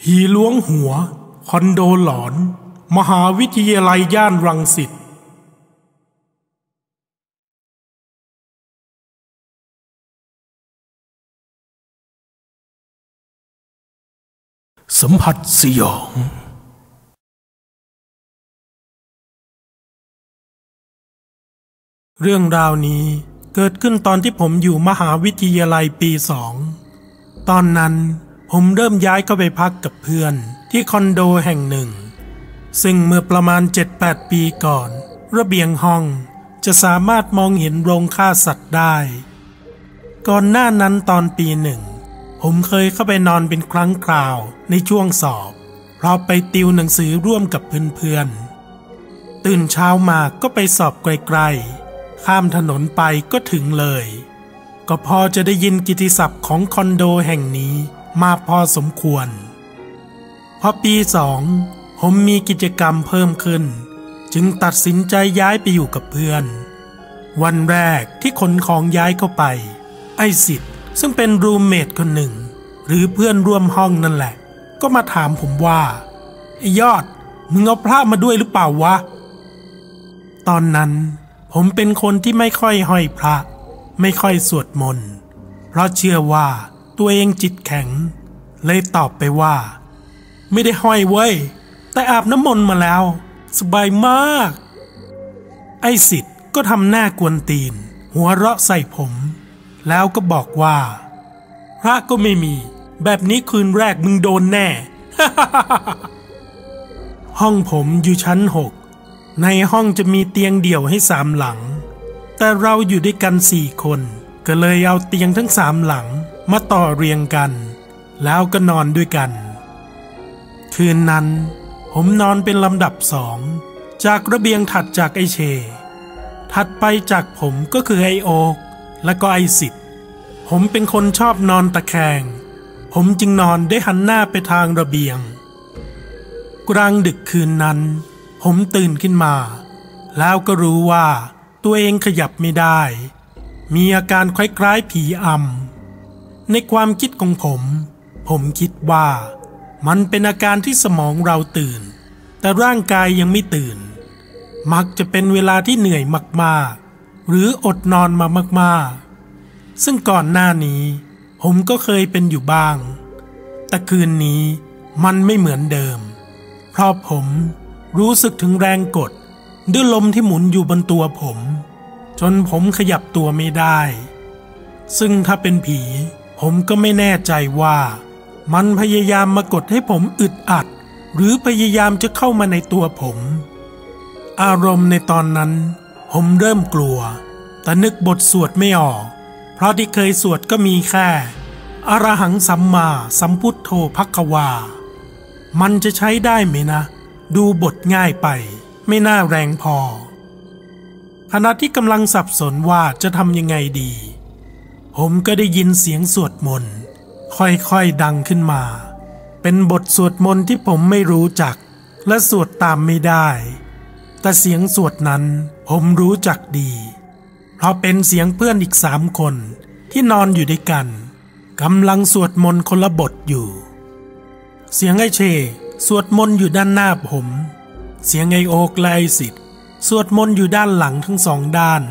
ผีล้วงหัว คอนโดหลอน มหาวิทยาลัยย่านรังสิตสัมผัสสยอง เรื่องราวนี้เกิดขึ้นตอนที่ผมอยู่มหาวิทยาลัยปีสอง ตอนนั้น ผมเริ่มย้ายเข้าไปพักกับเพื่อนที่คอนโดแห่งหนึ่ง ซึ่งเมื่อประมาณ 7-8 ปีก่อน ระเบียงห้องจะสามารถมองเห็นโรงฆ่าสัตว์ได้ ก่อนหน้านั้นตอนปีหนึ่ง ผมเคยเข้าไปนอนเป็นครั้งคราวในช่วงสอบ เพราะไปติวหนังสือร่วมกับเพื่อนๆ ตื่นเช้ามาก็ไปสอบไกลๆ ข้ามถนนไปก็ถึงเลย ก็พอจะได้ยินกิติศัพท์ของคอนโดแห่งนี้ มาพอสมควร พอปีสองผมมีกิจกรรมเพิ่มขึ้น จึงตัดสินใจย้ายไปอยู่กับเพื่อน วันแรกที่ขนของย้ายเข้าไป ไอ้สิทธ์ซึ่งเป็นรูเมทคนหนึ่ง หรือเพื่อนร่วมห้องนั่นแหละ ก็มาถามผมว่าไอ้ยอดมึงเอาพระมาด้วยหรือเปล่าวะ ตอนนั้นผมเป็นคนที่ไม่ค่อยห้อยพระ ไม่ค่อยสวดมนต์เพราะเชื่อว่า ตัวเองจิตแข็ง เลยตอบไปว่า ไม่ได้ห้อยเว้ย แต่อาบน้ำมนต์มาแล้ว สบายมาก ไอ้สิทธ์ก็ทำหน้ากวนตีน หัวเราะใส่ผม แล้วก็บอกว่า พระก็ไม่มี แบบนี้คืนแรกมึงโดนแน่ ห้องผมอยู่ชั้นหกในห้องจะมีเตียงเดี่ยวให้สามหลัง แต่เราอยู่ด้วยกันสี่คน ก็เลยเอาเตียงทั้งสามหลัง มาต่อเรียงกัน แล้วก็นอนด้วยกัน คืนนั้น ผมนอนเป็นลำดับสอง จากระเบียงถัดจากไอเช ถัดไปจากผมก็คือไอโอกและก็ไอสิทธิ์ผมเป็นคนชอบนอนตะแคง ผมจึงนอนได้หันหน้าไปทางระเบียง กลางดึกคืนนั้น ผมตื่นขึ้นมา แล้วก็รู้ว่าตัวเองขยับไม่ได้ มีอาการคล้ายๆผีอำ ในความคิดของผม ผมคิดว่า มันเป็นอาการที่สมองเราตื่น แต่ร่างกายยังไม่ตื่น มักจะเป็นเวลาที่เหนื่อยมากๆ หรืออดนอนมามากๆ ซึ่งก่อนหน้านี้ ผมก็เคยเป็นอยู่บ้าง แต่คืนนี้มันไม่เหมือนเดิม เพราะผมรู้สึกถึงแรงกด ด้วยลมที่หมุนอยู่บนตัวผม จนผมขยับตัวไม่ได้ ซึ่งถ้าเป็นผี ผมก็ไม่แน่ใจว่า มันพยายามมากดให้ผมอึดอัด หรือพยายามจะเข้ามาในตัวผม อารมณ์ในตอนนั้น ผมเริ่มกลัว แต่นึกบทสวดไม่ออก เพราะที่เคยสวดก็มีแค่อรหังสัมมาสัมพุทโธพักวา มันจะใช้ได้ไหมนะ ดูบทง่ายไป ไม่น่าแรงพอขณะที่กำลังสับสนว่าจะทำยังไงดี ผมก็ได้ยินเสียงสวดมนต์ค่อยๆดังขึ้นมา เป็นบทสวดมนต์ที่ผมไม่รู้จัก และสวดตามไม่ได้ แต่เสียงสวดนั้นผมรู้จักดี เพราะเป็นเสียงเพื่อนอีกสามคนที่นอนอยู่ด้วยกันกำลังสวดมนต์คนละบทอยู่ เสียงไอเช สวดมนต์อยู่ด้านหน้าผม เสียงไอโอกและไอสิทธ์สวดมนต์อยู่ด้านหลังทั้งสองด้าน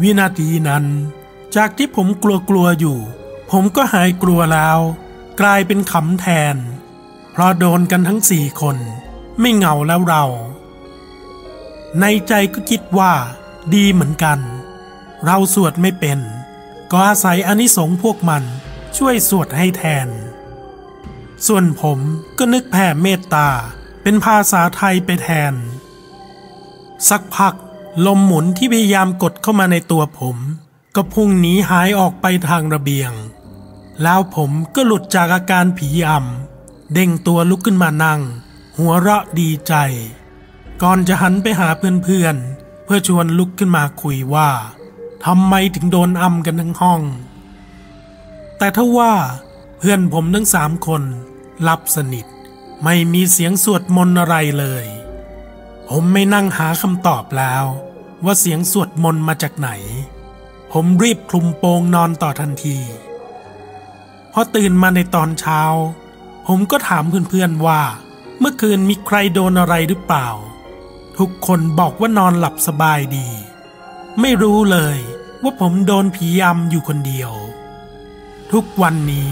วินาทีนั้น จากที่ผมกลัวๆอยู่ ผมก็หายกลัวแล้ว กลายเป็นขำแทน เพราะโดนกันทั้งสี่คน ไม่เหงาแล้วเรา ในใจก็คิดว่า ดีเหมือนกัน เราสวดไม่เป็น ก็อาศัยอานิสงส์พวกมันช่วยสวดให้แทน ส่วนผมก็นึกแผ่เมตตาเป็นภาษาไทยไปแทน สักพักลมหมุนที่พยายามกดเข้ามาในตัวผม ก็พุ่งหนีหายออกไปทางระเบียง แล้วผมก็หลุดจากอาการผีอำเด้งตัวลุกขึ้นมานั่ง หัวเราะดีใจ ก่อนจะหันไปหาเพื่อนๆ เพื่อชวนลุกขึ้นมาคุยว่าทำไมถึงโดนอำกันทั้งห้อง แต่ถ้าว่าเพื่อนผมทั้งสามคนหลับสนิท ไม่มีเสียงสวดมนต์อะไรเลย ผมไม่นั่งหาคำตอบแล้ว ว่าเสียงสวดมนต์มาจากไหน ผมรีบคลุมโปงนอนต่อทันที พอตื่นมาในตอนเช้า ผมก็ถามเพื่อนๆว่า เมื่อคืนมีใครโดนอะไรหรือเปล่า ทุกคนบอกว่านอนหลับสบายดี ไม่รู้เลยว่าผมโดนผีอำอยู่คนเดียว ทุกวันนี้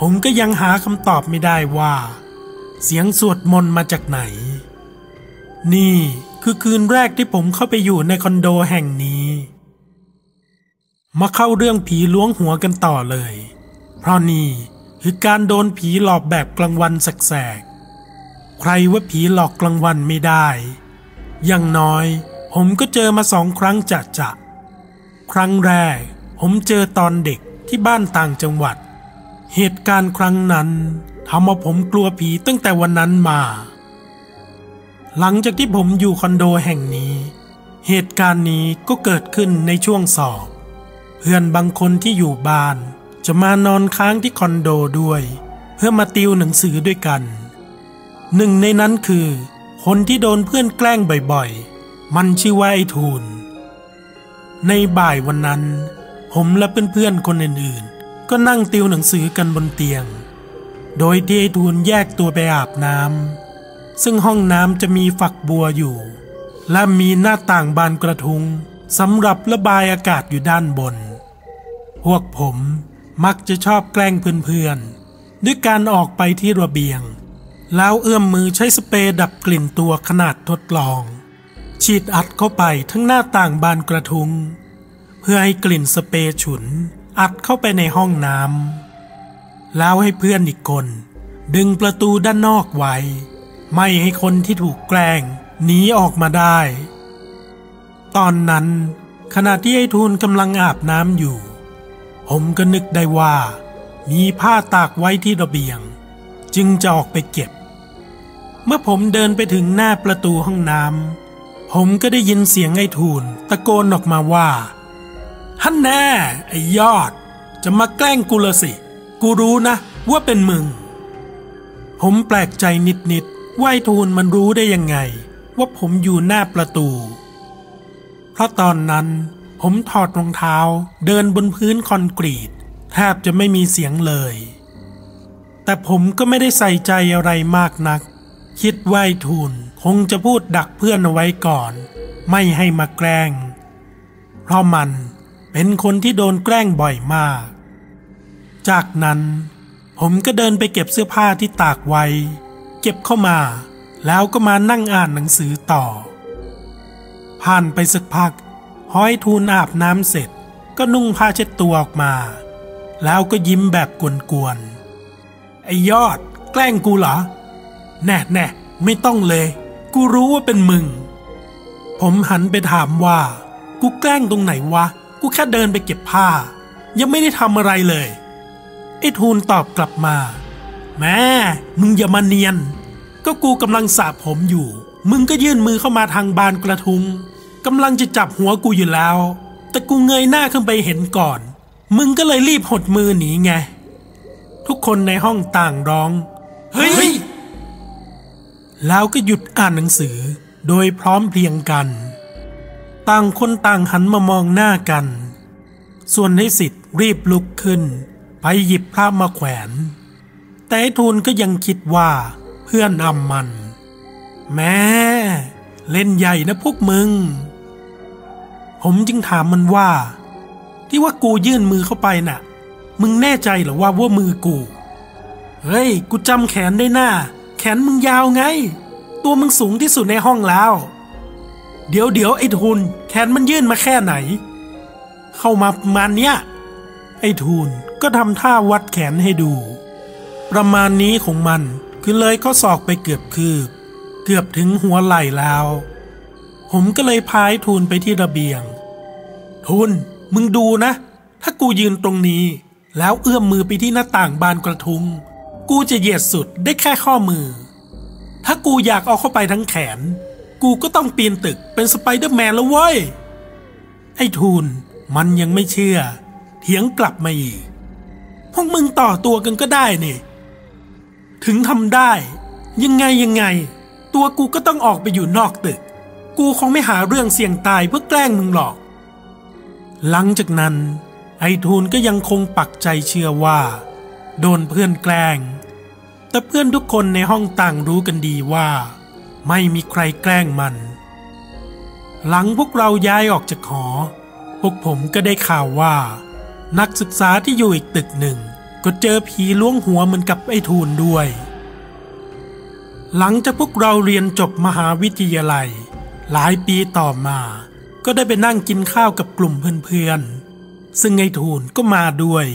ผมก็ยังหาคำตอบไม่ได้ว่า เสียงสวดมนต์มาจากไหน นี่คือคืนแรกที่ผมเข้าไปอยู่ในคอนโดแห่งนี้ มาเข้าเรื่องผีล้วงหัวกันต่อเลย เพราะนี่คือการโดนผีหลอกแบบกลางวันแสก ใครว่าผีหลอกกลางวันไม่ได้ อย่างน้อยผมก็เจอมาสองครั้งจะจะครั้งแรกผมเจอตอนเด็กที่บ้านต่างจังหวัด เหตุการณ์ครั้งนั้นทำให้ผมกลัวผีตั้งแต่วันนั้นมา หลังจากที่ผมอยู่คอนโดแห่งนี้ เหตุการณ์นี้ก็เกิดขึ้นในช่วงสอบ เพื่อนบางคนที่อยู่บ้าน จะมานอนค้างที่คอนโดด้วย เพื่อมาติวหนังสือด้วยกัน หนึ่งในนั้นคือ คนที่โดนเพื่อนแกล้งบ่อยๆ มันชื่อว่าไอ้ทูลในบ่ายวันนั้น ผมและเพื่อนๆคนอื่นๆ ก็นั่งติวหนังสือกันบนเตียง โดยที่ไอ้ทูลแยกตัวไปอาบน้ำซึ่งห้องน้ำจะมีฝักบัวอยู่ และมีหน้าต่างบานกระทุงสำหรับระบายอากาศอยู่ด้านบน พวกผมมักจะชอบแกล้งเพื่อนๆ ด้วยการออกไปที่ระเบียง แล้วเอื้อมมือใช้สเปรย์ดับกลิ่นตัวขนาดทดลอง ฉีดอัดเข้าไปทั้งหน้าต่างบานกระทุง เพื่อให้กลิ่นสเปรย์ฉุนอัดเข้าไปในห้องน้ำแล้วให้เพื่อนอีกคน ดึงประตูด้านนอกไว้ ไม่ให้คนที่ถูกแกล้งหนีออกมาได้ ตอนนั้นขณะที่ไอ้ทูลกำลังอาบน้ำอยู่ ผมก็นึกได้ว่า มีผ้าตากไว้ที่ระเบียง จึงจะออกไปเก็บ เมื่อผมเดินไปถึงหน้าประตูห้องน้ำผมก็ได้ยินเสียงไอ้ทูลตะโกนออกมาว่าฮันแน่ไอ้ยอด จะมาแกล้งกูละสิ กูรู้นะ ว่าเป็นมึง ผมแปลกใจนิดๆว่าไอ้ทูลมันรู้ได้ยังไง ว่าผมอยู่หน้าประตู เพราะตอนนั้น ผมถอดรองเท้า เดินบนพื้นคอนกรีตแทบจะไม่มีเสียงเลย แต่ผมก็ไม่ได้ใส่ใจอะไรมากนัก คิดว่าไอ้ทูลคงจะพูดดักเพื่อนเอาไว้ก่อน ไม่ให้มาแกล้ง เพราะมันเป็นคนที่โดนแกล้งบ่อยมาก จากนั้นผมก็เดินไปเก็บเสื้อผ้าที่ตากไว้ เก็บเข้ามา แล้วก็มานั่งอ่านหนังสือต่อ ผ่านไปสักพัก ห้อยทูลอาบน้ำเสร็จก็นุ่งผ้าเช็ดตัวออกมา แล้วก็ยิ้มแบบกวนๆไอ้ยอด แกล้งกูเหรอ แน่แน่ไม่ต้องเลย กูรู้ว่าเป็นมึง ผมหันไปถามว่า กูแกล้งตรงไหนวะ กูแค่เดินไปเก็บผ้า ยังไม่ได้ทำอะไรเลย ไอ้ทูลตอบกลับมา แม่มึงอย่ามาเนียน ก็กูกำลังสระผมอยู่ มึงก็ยื่นมือเข้ามาทางบานกระทุง กำลังจะจับหัวกูอยู่แล้ว แต่กูเงยหน้าขึ้นไปเห็นก่อน มึงก็เลยรีบหดมือหนีไง ทุกคนในห้องต่างร้อง เฮ้ย แล้วก็หยุดอ่านหนังสือ โดยพร้อมเพรียงกัน ต่างคนต่างหันมามองหน้ากัน ส่วนให้สิทธิ์รีบลุกขึ้น ไปหยิบพระมาแขวน แต่ไอ้ทูลก็ยังคิดว่าเพื่อนอำมัน แม่เล่นใหญ่นะพวกมึง ผมจึงถามมันว่า ที่ว่ากูยื่นมือเข้าไปน่ะ มึงแน่ใจเหรอว่าว่ามือกู เฮ้ย กูจำแขนได้หน้า แขนมึงยาวไง ตัวมึงสูงที่สุดในห้องแล้ว เดี๋ยวเดี๋ยวไอ้ทูลแขนมันยื่นมาแค่ไหน เข้ามาประมาณเนี้ย ไอ้ทูลก็ทำท่าวัดแขนให้ดู ประมาณนี้ของมันคือเลยข้อศอกไปเกือบคืบ เกือบถึงหัวไหล่แล้ว ผมก็เลยพายทูลไปที่ระเบียง ทูลมึงดูนะ ถ้ากูยืนตรงนี้ แล้วเอื้อมมือไปที่หน้าต่างบานกระทุง กูจะเหยียดสุดได้แค่ข้อมือ ถ้ากูอยากเอาเข้าไปทั้งแขน กูก็ต้องปีนตึกเป็นสไปเดอร์แมนแล้วเว้ย ไอ้ทูลมันยังไม่เชื่อ เถียงกลับมาอีก พวกมึงต่อตัวกันก็ได้นี่ ถึงทำได้ ยังไงยังไง ตัวกูก็ต้องออกไปอยู่นอกตึก กูคงไม่หาเรื่องเสี่ยงตายเพื่อแกล้งมึงหรอก หลังจากนั้น ไอทูลก็ยังคงปักใจเชื่อว่า โดนเพื่อนแกล้ง แต่เพื่อนทุกคนในห้องต่างรู้กันดีว่า ไม่มีใครแกล้งมัน หลังพวกเราย้ายออกจากหอ พวกผมก็ได้ข่าวว่า นักศึกษาที่อยู่อีกตึกหนึ่ง ก็เจอผีล้วงหัวเหมือนกับไอทูนด้วย หลังจากพวกเราเรียนจบมหาวิทยาลัย หลายปีต่อมา ก็ได้ไปนั่งกินข้าวกับกลุ่มเพื่อนๆ ซึ่งไอ้ทูนก็มาด้วย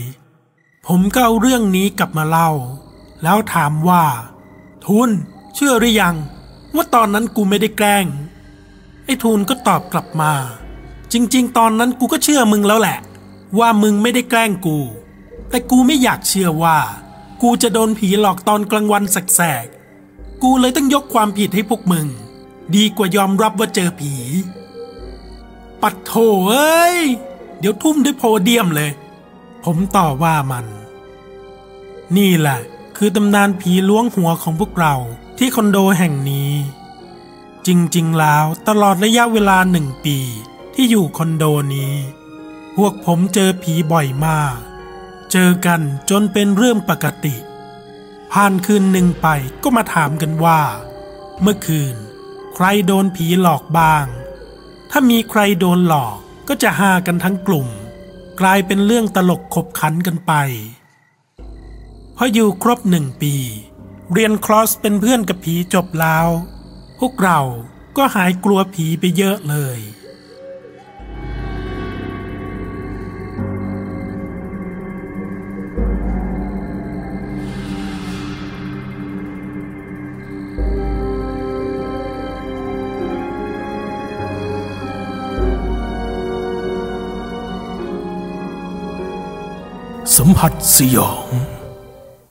ผมก็เอาเรื่องนี้กลับมาเล่า แล้วถามว่า ทูนเชื่อหรือยัง ว่าตอนนั้นกูไม่ได้แกล้ง ไอ้ทูนก็ตอบกลับมา จริงๆ ตอนนั้นกูก็เชื่อมึงแล้วแหละ ว่ามึงไม่ได้แกล้งกู แต่กูไม่อยากเชื่อว่า กูจะโดนผีหลอกตอนกลางวันแสกๆกูเลยต้องยกความผิดให้พวกมึง ดีกว่ายอมรับว่าเจอผี ปัดโถเอ้ย เดี๋ยวทุ่มด้วยโพเดียมเลย ผมต่อว่ามัน นี่แหละ คือตำนานผีล้วงหัวของพวกเราที่คอนโดแห่งนี้ จริงๆแล้วตลอดระยะเวลาหนึ่งปีที่อยู่คอนโดนี้ พวกผมเจอผีบ่อยมาก เจอกันจนเป็นเรื่องปกติ ผ่านคืนหนึ่งไปก็มาถามกันว่า เมื่อคืน ใครโดนผีหลอกบ้าง ถ้ามีใครโดนหลอกก็จะหากันทั้งกลุ่ม กลายเป็นเรื่องตลกขบขันกันไปพออยู่ครบหนึ่งปี เรียนคลอสเป็นเพื่อนกับผีจบแล้ว พวกเราก็หายกลัวผีไปเยอะเลย Hudson.